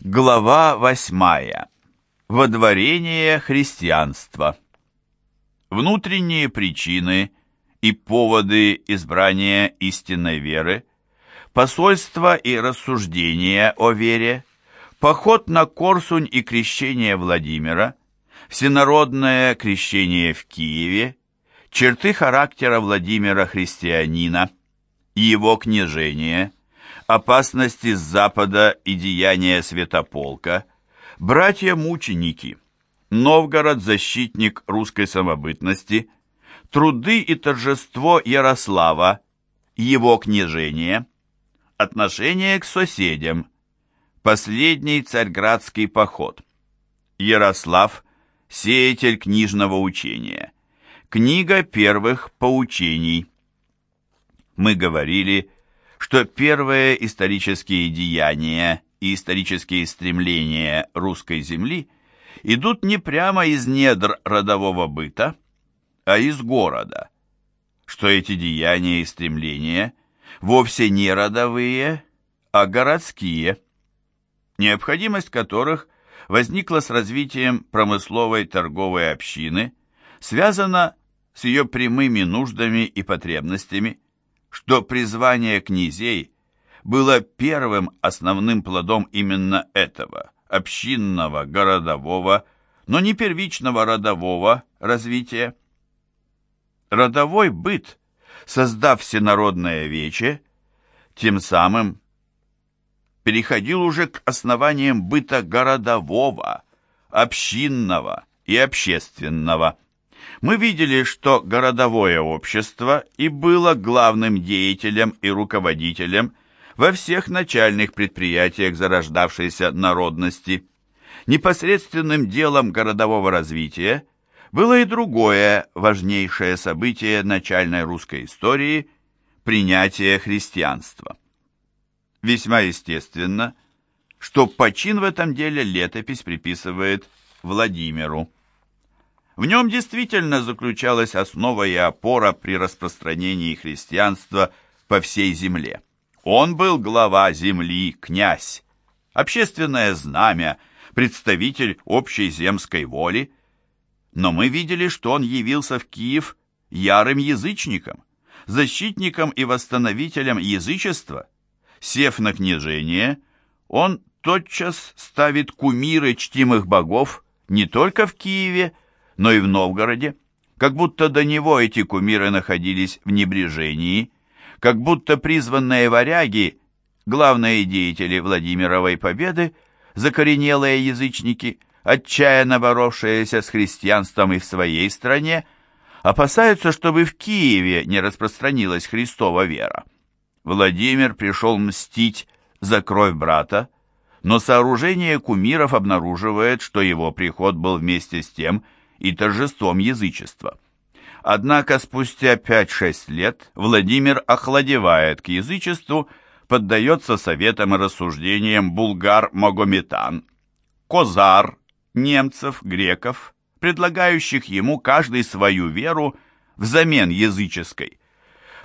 Глава восьмая. Водворение христианства. Внутренние причины и поводы избрания истинной веры, посольство и рассуждения о вере, поход на Корсунь и крещение Владимира, всенародное крещение в Киеве, черты характера Владимира христианина, его княжение – опасности с запада и деяния святополка, братья-мученики, Новгород – защитник русской самобытности, труды и торжество Ярослава, его княжение, отношение к соседям, последний царьградский поход, Ярослав – сеятель книжного учения, книга первых поучений. Мы говорили что первые исторические деяния и исторические стремления русской земли идут не прямо из недр родового быта, а из города, что эти деяния и стремления вовсе не родовые, а городские, необходимость которых возникла с развитием промысловой торговой общины, связана с ее прямыми нуждами и потребностями – что призвание князей было первым основным плодом именно этого общинного, городового, но не первичного родового развития. Родовой быт, создав всенародное вече, тем самым переходил уже к основаниям быта городового, общинного и общественного – мы видели, что городовое общество и было главным деятелем и руководителем во всех начальных предприятиях зарождавшейся народности. Непосредственным делом городового развития было и другое важнейшее событие начальной русской истории – принятие христианства. Весьма естественно, что почин в этом деле летопись приписывает Владимиру. В нем действительно заключалась основа и опора при распространении христианства по всей земле. Он был глава земли, князь, общественное знамя, представитель общей земской воли. Но мы видели, что он явился в Киев ярым язычником, защитником и восстановителем язычества. Сев на княжение, он тотчас ставит кумиры чтимых богов не только в Киеве, но и в Новгороде, как будто до него эти кумиры находились в небрежении, как будто призванные варяги, главные деятели Владимировой победы, закоренелые язычники, отчаянно боровшиеся с христианством и в своей стране, опасаются, чтобы в Киеве не распространилась Христова вера. Владимир пришел мстить за кровь брата, но сооружение кумиров обнаруживает, что его приход был вместе с тем, и торжеством язычества. Однако спустя 5-6 лет Владимир охладевает к язычеству, поддается советам и рассуждениям булгар-магометан, козар, немцев, греков, предлагающих ему каждый свою веру взамен языческой.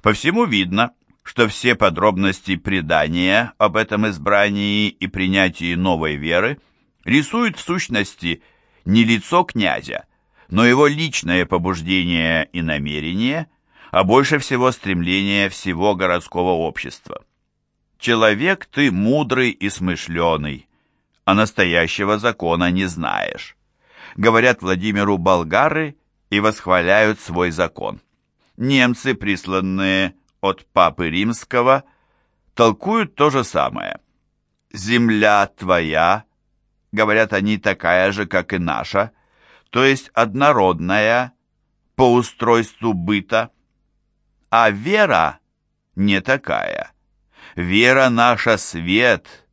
По всему видно, что все подробности предания об этом избрании и принятии новой веры рисуют в сущности не лицо князя, но его личное побуждение и намерение, а больше всего стремление всего городского общества. Человек ты мудрый и смышленый, а настоящего закона не знаешь. Говорят Владимиру болгары и восхваляют свой закон. Немцы, присланные от Папы Римского, толкуют то же самое. «Земля твоя», говорят они, такая же, как и наша, то есть однородная по устройству быта, а вера не такая. Вера наша свет,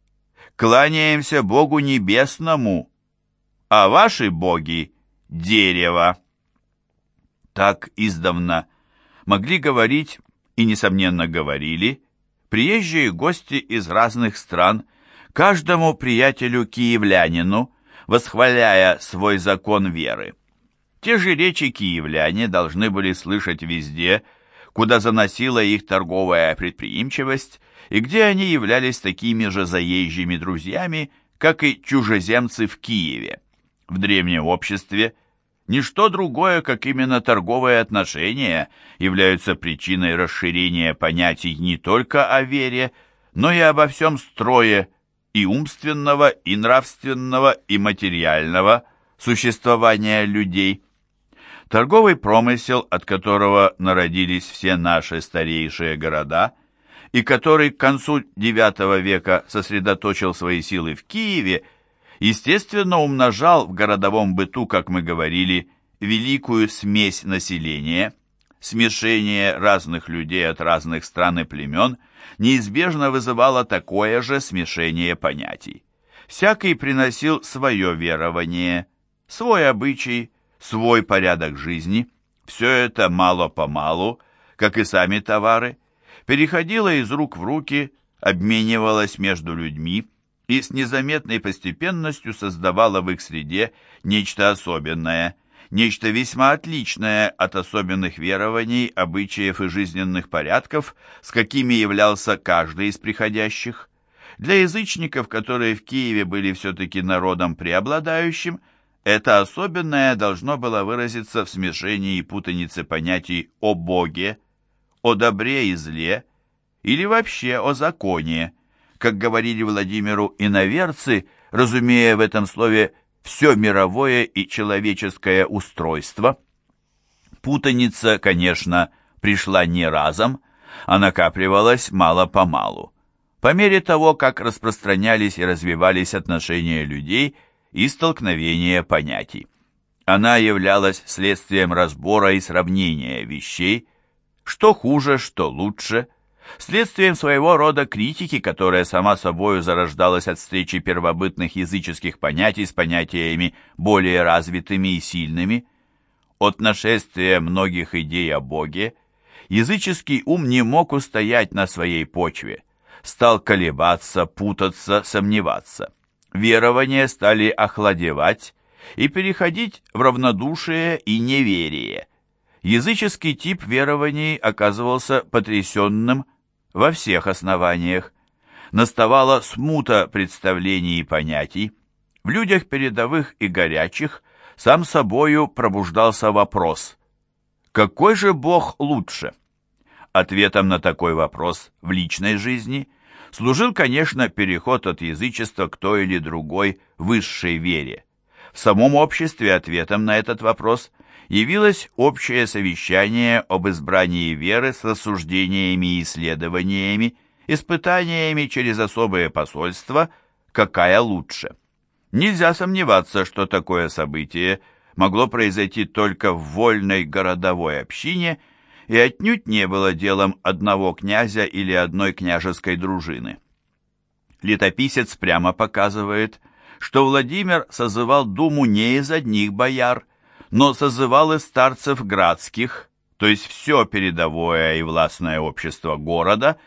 кланяемся Богу Небесному, а ваши боги — дерево. Так издавна могли говорить и, несомненно, говорили приезжие гости из разных стран каждому приятелю-киевлянину, восхваляя свой закон веры. Те же речи киевляне должны были слышать везде, куда заносила их торговая предприимчивость и где они являлись такими же заезжими друзьями, как и чужеземцы в Киеве. В древнем обществе ничто другое, как именно торговые отношения, являются причиной расширения понятий не только о вере, но и обо всем строе и умственного, и нравственного, и материального существования людей. Торговый промысел, от которого народились все наши старейшие города, и который к концу IX века сосредоточил свои силы в Киеве, естественно, умножал в городовом быту, как мы говорили, великую смесь населения, смешение разных людей от разных стран и племен неизбежно вызывало такое же смешение понятий. Всякий приносил свое верование, свой обычай, свой порядок жизни. Все это мало-помалу, как и сами товары, переходило из рук в руки, обменивалось между людьми и с незаметной постепенностью создавало в их среде нечто особенное, нечто весьма отличное от особенных верований, обычаев и жизненных порядков, с какими являлся каждый из приходящих. Для язычников, которые в Киеве были все-таки народом преобладающим, это особенное должно было выразиться в смешении и путанице понятий о Боге, о добре и зле, или вообще о законе, как говорили Владимиру иноверцы, разумея в этом слове все мировое и человеческое устройство. Путаница, конечно, пришла не разом, а накапливалась мало-помалу. По мере того, как распространялись и развивались отношения людей – и столкновения понятий. Она являлась следствием разбора и сравнения вещей, что хуже, что лучше, следствием своего рода критики, которая сама собою зарождалась от встречи первобытных языческих понятий с понятиями более развитыми и сильными. От нашествия многих идей о Боге языческий ум не мог устоять на своей почве, стал колебаться, путаться, сомневаться верования стали охладевать и переходить в равнодушие и неверие. Языческий тип верований оказывался потрясенным во всех основаниях. Наставала смута представлений и понятий. В людях передовых и горячих сам собою пробуждался вопрос «Какой же Бог лучше?» Ответом на такой вопрос в личной жизни – служил, конечно, переход от язычества к той или другой высшей вере. В самом обществе ответом на этот вопрос явилось общее совещание об избрании веры с рассуждениями и исследованиями, испытаниями через особые посольства, какая лучше. Нельзя сомневаться, что такое событие могло произойти только в вольной городовой общине – и отнюдь не было делом одного князя или одной княжеской дружины. Летописец прямо показывает, что Владимир созывал думу не из одних бояр, но созывал из старцев градских, то есть все передовое и властное общество города,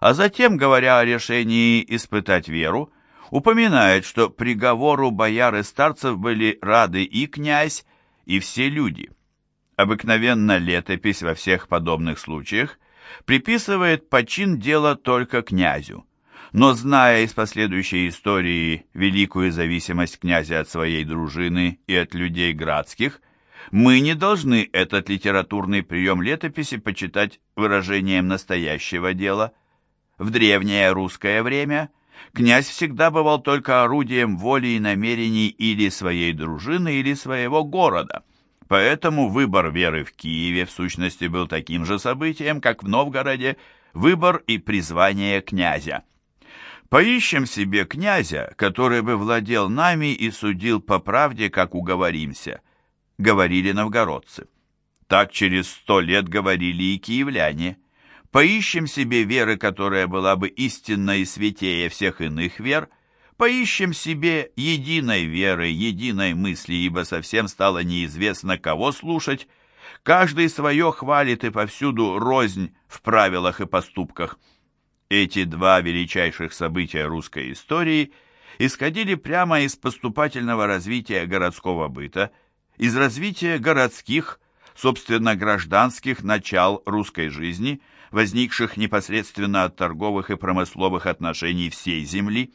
а затем, говоря о решении испытать веру, упоминает, что приговору бояр и старцев были рады и князь, и все люди – Обыкновенно летопись во всех подобных случаях приписывает почин дела только князю. Но зная из последующей истории великую зависимость князя от своей дружины и от людей градских, мы не должны этот литературный прием летописи почитать выражением настоящего дела. В древнее русское время князь всегда бывал только орудием воли и намерений или своей дружины, или своего города – Поэтому выбор веры в Киеве в сущности был таким же событием, как в Новгороде выбор и призвание князя. Поищем себе князя, который бы владел нами и судил по правде, как уговоримся, говорили новгородцы. Так через сто лет говорили и киевляне. Поищем себе веры, которая была бы истинной и святее всех иных вер – Поищем себе единой веры, единой мысли, ибо совсем стало неизвестно, кого слушать. Каждый свое хвалит и повсюду рознь в правилах и поступках. Эти два величайших события русской истории исходили прямо из поступательного развития городского быта, из развития городских, собственно, гражданских начал русской жизни, возникших непосредственно от торговых и промысловых отношений всей земли.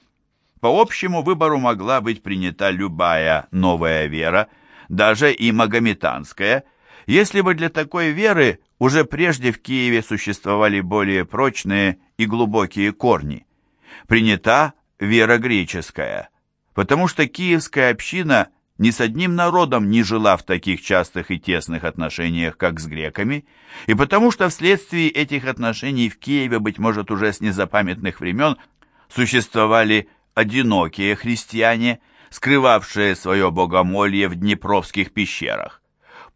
По общему выбору могла быть принята любая новая вера, даже и магометанская, если бы для такой веры уже прежде в Киеве существовали более прочные и глубокие корни. Принята вера греческая, потому что киевская община ни с одним народом не жила в таких частых и тесных отношениях, как с греками, и потому что вследствие этих отношений в Киеве, быть может, уже с незапамятных времен существовали одинокие христиане, скрывавшие свое богомолье в Днепровских пещерах.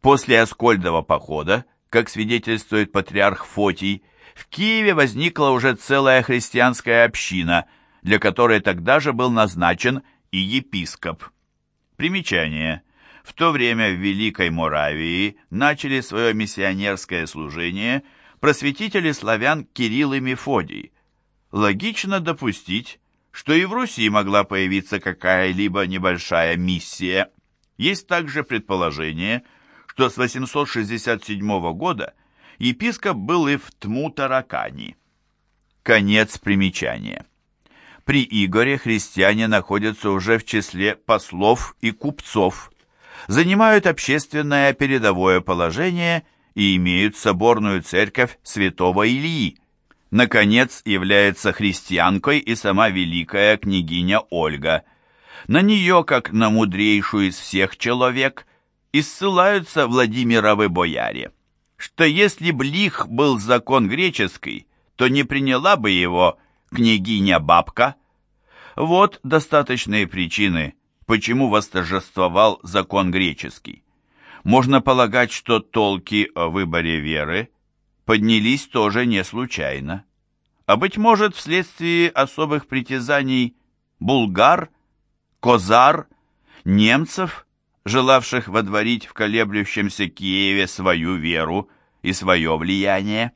После Аскольдова похода, как свидетельствует патриарх Фотий, в Киеве возникла уже целая христианская община, для которой тогда же был назначен и епископ. Примечание. В то время в Великой Моравии начали свое миссионерское служение просветители славян Кирилл и Мефодий. Логично допустить, что и в Руси могла появиться какая-либо небольшая миссия. Есть также предположение, что с 867 года епископ был и в Тму-Таракани. Конец примечания. При Игоре христиане находятся уже в числе послов и купцов, занимают общественное передовое положение и имеют соборную церковь святого Илии. Наконец, является христианкой и сама великая княгиня Ольга. На нее, как на мудрейшую из всех человек, и ссылаются Владимировы бояре, что если б лих был закон греческий, то не приняла бы его княгиня-бабка. Вот достаточные причины, почему восторжествовал закон греческий. Можно полагать, что толки о выборе веры поднялись тоже не случайно, а, быть может, вследствие особых притязаний булгар, козар, немцев, желавших водворить в колеблющемся Киеве свою веру и свое влияние.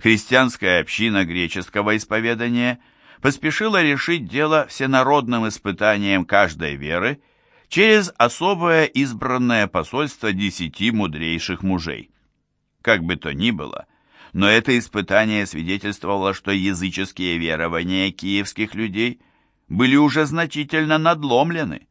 Христианская община греческого исповедания поспешила решить дело всенародным испытанием каждой веры через особое избранное посольство десяти мудрейших мужей. Как бы то ни было, но это испытание свидетельствовало, что языческие верования киевских людей были уже значительно надломлены,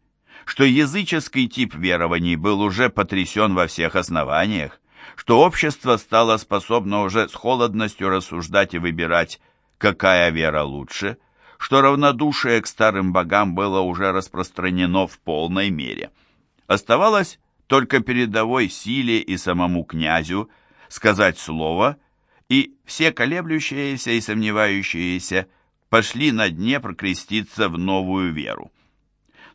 что языческий тип верований был уже потрясен во всех основаниях, что общество стало способно уже с холодностью рассуждать и выбирать, какая вера лучше, что равнодушие к старым богам было уже распространено в полной мере. Оставалось только передовой силе и самому князю сказать слово, и все колеблющиеся и сомневающиеся пошли на дне прокреститься в новую веру.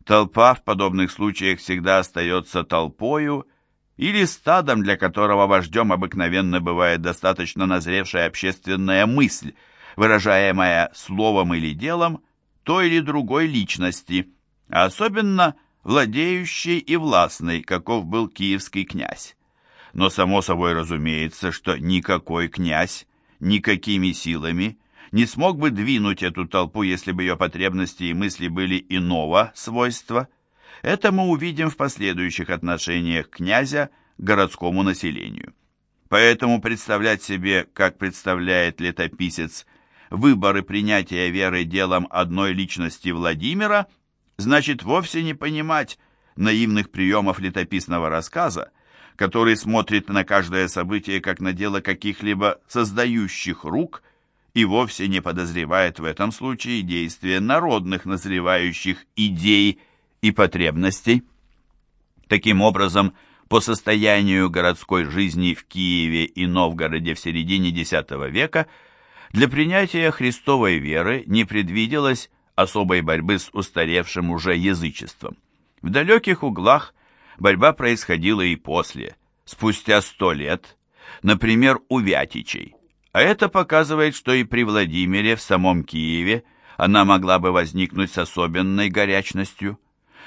Толпа в подобных случаях всегда остается толпою или стадом, для которого вождем обыкновенно бывает достаточно назревшая общественная мысль, выражаемая словом или делом той или другой личности, а особенно владеющей и властной, каков был киевский князь. Но само собой разумеется, что никакой князь никакими силами не смог бы двинуть эту толпу, если бы ее потребности и мысли были иного свойства. Это мы увидим в последующих отношениях князя к городскому населению. Поэтому представлять себе, как представляет летописец, выборы принятия веры делом одной личности Владимира, значит вовсе не понимать наивных приемов летописного рассказа, который смотрит на каждое событие как на дело каких-либо создающих рук и вовсе не подозревает в этом случае действия народных назревающих идей и потребностей. Таким образом, по состоянию городской жизни в Киеве и Новгороде в середине X века для принятия христовой веры не предвиделось особой борьбы с устаревшим уже язычеством. В далеких углах борьба происходила и после, спустя сто лет, например, у Вятичей. А это показывает, что и при Владимире в самом Киеве она могла бы возникнуть с особенной горячностью.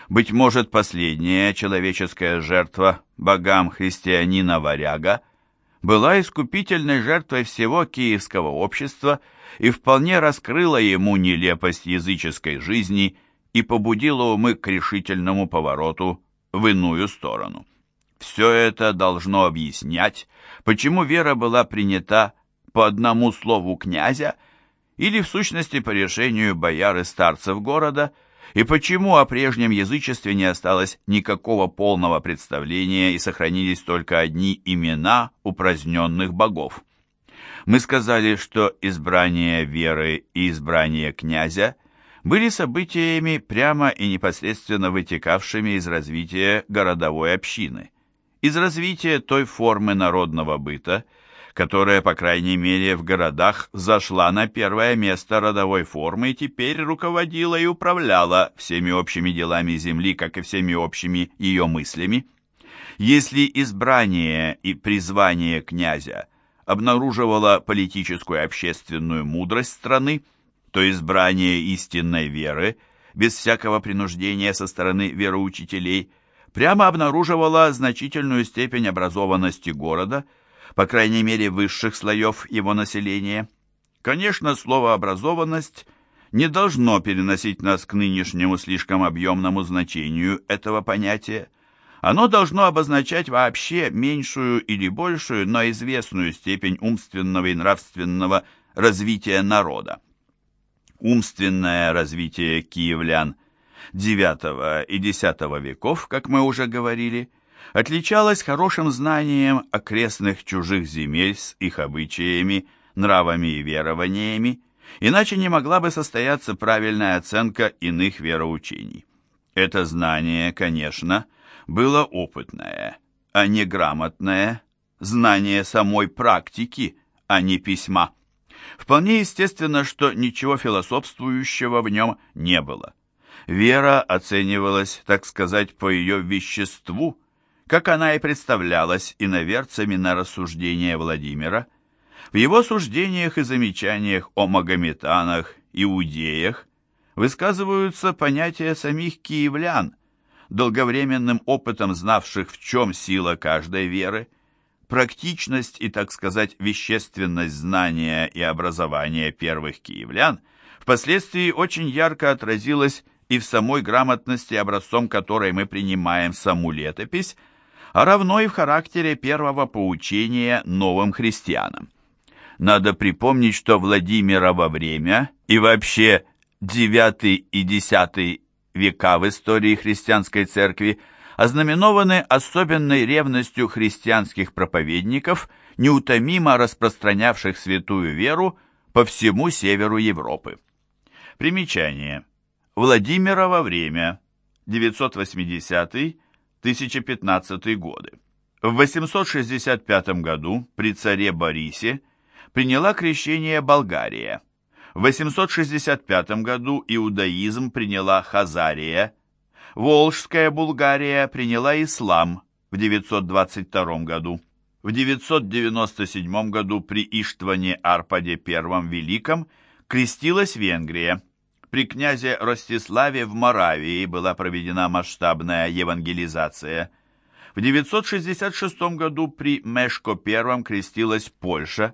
Быть может, последняя человеческая жертва богам христианина-варяга была искупительной жертвой всего киевского общества и вполне раскрыла ему нелепость языческой жизни и побудила умы к решительному повороту в иную сторону. Все это должно объяснять, почему вера была принята по одному слову князя или в сущности по решению бояр и старцев города, И почему о прежнем язычестве не осталось никакого полного представления и сохранились только одни имена упраздненных богов? Мы сказали, что избрание веры и избрание князя были событиями прямо и непосредственно вытекавшими из развития городовой общины, из развития той формы народного быта, которая, по крайней мере, в городах зашла на первое место родовой формы и теперь руководила и управляла всеми общими делами земли, как и всеми общими ее мыслями. Если избрание и призвание князя обнаруживало политическую и общественную мудрость страны, то избрание истинной веры, без всякого принуждения со стороны вероучителей, прямо обнаруживало значительную степень образованности города – по крайней мере высших слоев его населения. Конечно, слово «образованность» не должно переносить нас к нынешнему слишком объемному значению этого понятия. Оно должно обозначать вообще меньшую или большую, но известную степень умственного и нравственного развития народа. Умственное развитие киевлян IX и X веков, как мы уже говорили – отличалась хорошим знанием окрестных чужих земель с их обычаями, нравами и верованиями, иначе не могла бы состояться правильная оценка иных вероучений. Это знание, конечно, было опытное, а не грамотное, знание самой практики, а не письма. Вполне естественно, что ничего философствующего в нем не было. Вера оценивалась, так сказать, по ее веществу – как она и представлялась иноверцами на рассуждения Владимира. В его суждениях и замечаниях о магометанах, иудеях высказываются понятия самих киевлян, долговременным опытом знавших, в чем сила каждой веры, практичность и, так сказать, вещественность знания и образования первых киевлян впоследствии очень ярко отразилась и в самой грамотности, образцом которой мы принимаем саму летопись, а равно и в характере первого поучения новым христианам. Надо припомнить, что Владимира во время и вообще IX и X века в истории христианской церкви ознаменованы особенной ревностью христианских проповедников, неутомимо распространявших святую веру по всему северу Европы. Примечание. Владимира во время 980 1015 годы. В 865 году при царе Борисе приняла крещение Болгария. В 865 году иудаизм приняла Хазария. Волжская Булгария приняла ислам в 922 году. В 997 году при Иштване Арпаде I Великом крестилась Венгрия. При князе Ростиславе в Моравии была проведена масштабная евангелизация. В 966 году при Мешко I крестилась Польша.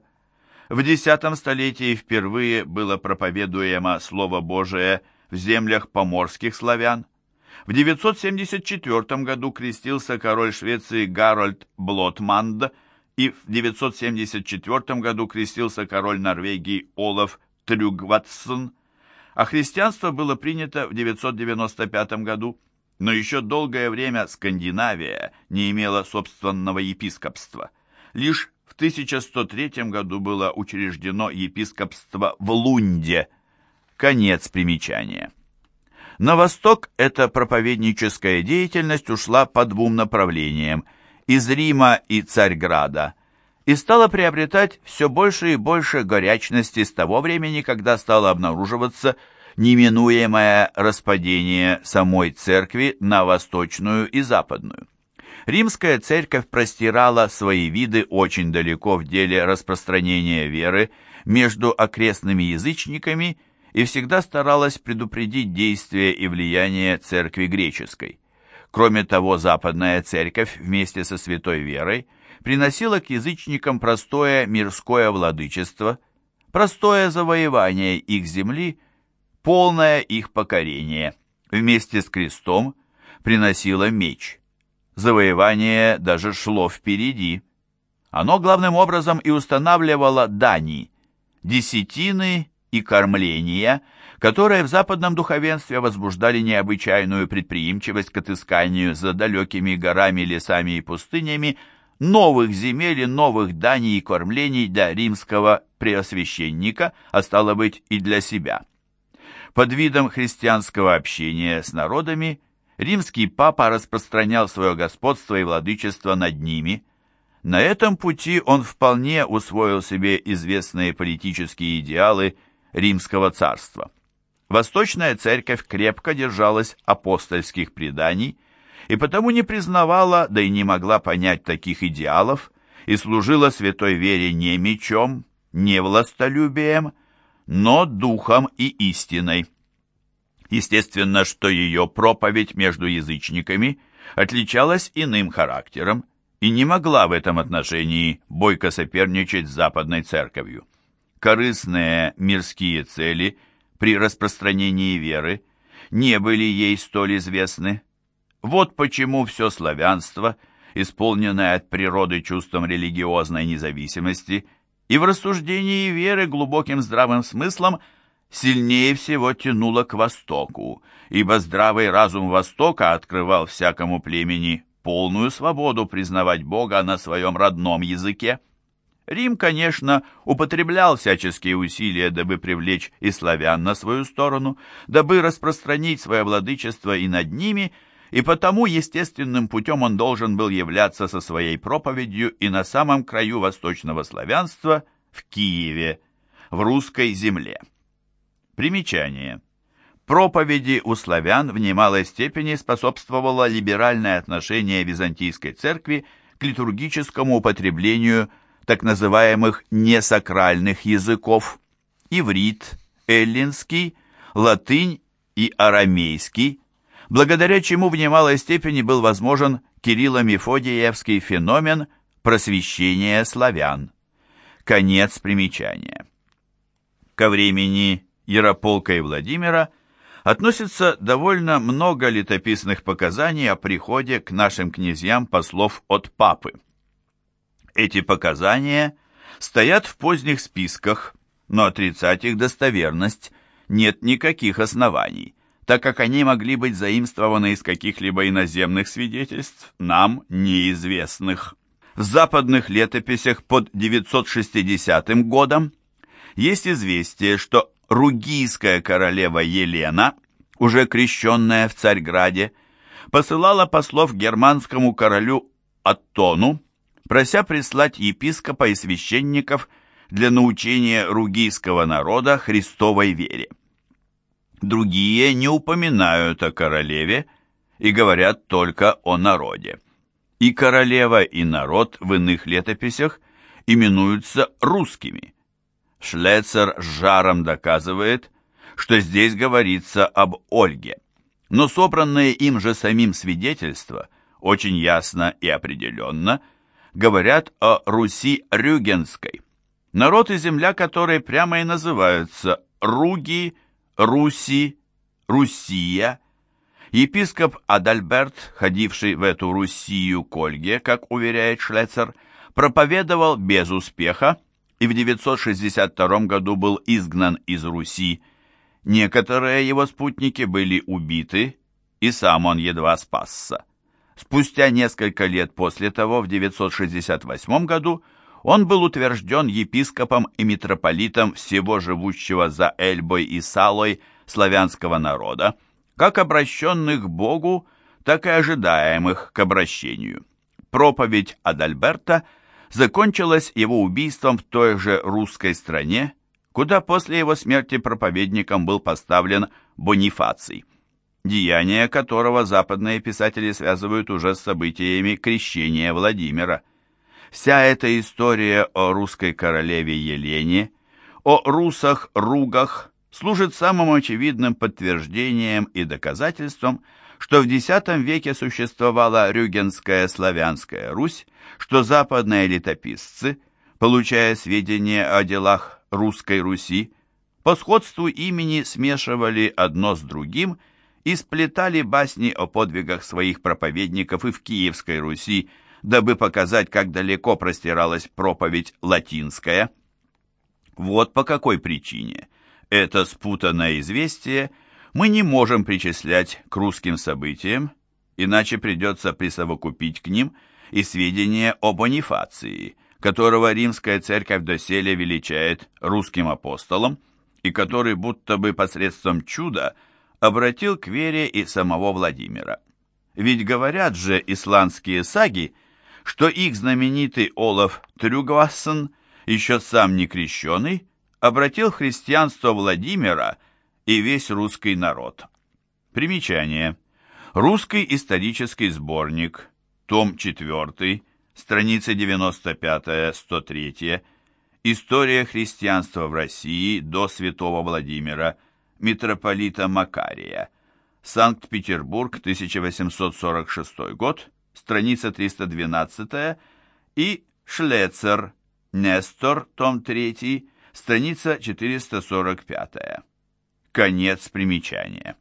В X столетии впервые было проповедуемо Слово Божие в землях поморских славян. В 974 году крестился король Швеции Гарольд Блотманд, и в 974 году крестился король Норвегии Олаф Трюгватсон а христианство было принято в 995 году, но еще долгое время Скандинавия не имела собственного епископства. Лишь в 1103 году было учреждено епископство в Лунде. Конец примечания. На восток эта проповедническая деятельность ушла по двум направлениям – из Рима и Царьграда – и стала приобретать все больше и больше горячности с того времени, когда стало обнаруживаться неминуемое распадение самой церкви на восточную и западную. Римская церковь простирала свои виды очень далеко в деле распространения веры между окрестными язычниками и всегда старалась предупредить действие и влияние церкви греческой. Кроме того, западная церковь вместе со святой верой – приносила к язычникам простое мирское владычество, простое завоевание их земли, полное их покорение. Вместе с крестом приносила меч. Завоевание даже шло впереди. Оно главным образом и устанавливало дани, десятины и кормления, которые в западном духовенстве возбуждали необычайную предприимчивость к отысканию за далекими горами, лесами и пустынями новых земель и новых даний и кормлений для римского преосвященника, а стало быть и для себя. Под видом христианского общения с народами римский папа распространял свое господство и владычество над ними. На этом пути он вполне усвоил себе известные политические идеалы римского царства. Восточная церковь крепко держалась апостольских преданий и потому не признавала, да и не могла понять таких идеалов, и служила святой вере не мечом, не властолюбием, но духом и истиной. Естественно, что ее проповедь между язычниками отличалась иным характером и не могла в этом отношении бойко соперничать с западной церковью. Корыстные мирские цели при распространении веры не были ей столь известны. Вот почему все славянство, исполненное от природы чувством религиозной независимости – и в рассуждении веры глубоким здравым смыслом сильнее всего тянуло к Востоку, ибо здравый разум Востока открывал всякому племени полную свободу признавать Бога на своем родном языке. Рим, конечно, употреблял всяческие усилия, дабы привлечь и славян на свою сторону, дабы распространить свое владычество и над ними – и потому естественным путем он должен был являться со своей проповедью и на самом краю восточного славянства, в Киеве, в русской земле. Примечание. Проповеди у славян в немалой степени способствовало либеральное отношение Византийской церкви к литургическому употреблению так называемых несакральных языков – иврит, эллинский, латынь и арамейский, благодаря чему в немалой степени был возможен Кирилло-Мефодиевский феномен просвещения славян. Конец примечания. Ко времени Ярополка и Владимира относится довольно много летописных показаний о приходе к нашим князьям послов от папы. Эти показания стоят в поздних списках, но отрицать их достоверность нет никаких оснований так как они могли быть заимствованы из каких-либо иноземных свидетельств, нам неизвестных. В западных летописях под 960 годом есть известие, что ругийская королева Елена, уже крещенная в Царьграде, посылала послов германскому королю Аттону, прося прислать епископа и священников для научения ругийского народа Христовой вере. Другие не упоминают о королеве и говорят только о народе. И королева, и народ в иных летописях именуются русскими. Шлецер с жаром доказывает, что здесь говорится об Ольге. Но собранные им же самим свидетельства очень ясно и определенно говорят о Руси Рюгенской, народ и земля которой прямо и называются Руги Руси, Руссия. Епископ Адальберт, ходивший в эту Руссию к Ольге, как уверяет Шлецер, проповедовал без успеха и в 962 году был изгнан из Руси. Некоторые его спутники были убиты, и сам он едва спасся. Спустя несколько лет после того, в 968 году, он был утвержден епископом и митрополитом всего живущего за Эльбой и Салой славянского народа, как обращенных к Богу, так и ожидаемых к обращению. Проповедь Адальберта закончилась его убийством в той же русской стране, куда после его смерти проповедником был поставлен Бонифаций, деяния которого западные писатели связывают уже с событиями крещения Владимира. Вся эта история о русской королеве Елене, о русах-ругах служит самым очевидным подтверждением и доказательством, что в X веке существовала Рюгенская славянская Русь, что западные летописцы, получая сведения о делах русской Руси, по сходству имени смешивали одно с другим и сплетали басни о подвигах своих проповедников и в Киевской Руси, дабы показать, как далеко простиралась проповедь латинская. Вот по какой причине Это спутанное известие мы не можем причислять к русским событиям, иначе придется присовокупить к ним и сведения о Бонифации, которого римская церковь доселе величает русским апостолом, и который будто бы посредством чуда обратил к вере и самого Владимира. Ведь говорят же исландские саги, что их знаменитый Олаф Трюгвассен, еще сам не крещеный, обратил христианство Владимира и весь русский народ. Примечание. Русский исторический сборник, том 4, страница 95-103, История христианства в России до святого Владимира, митрополита Макария, Санкт-Петербург, 1846 год, страница 312 и Шлецер, Нестор, том 3, страница 445. Конец примечания.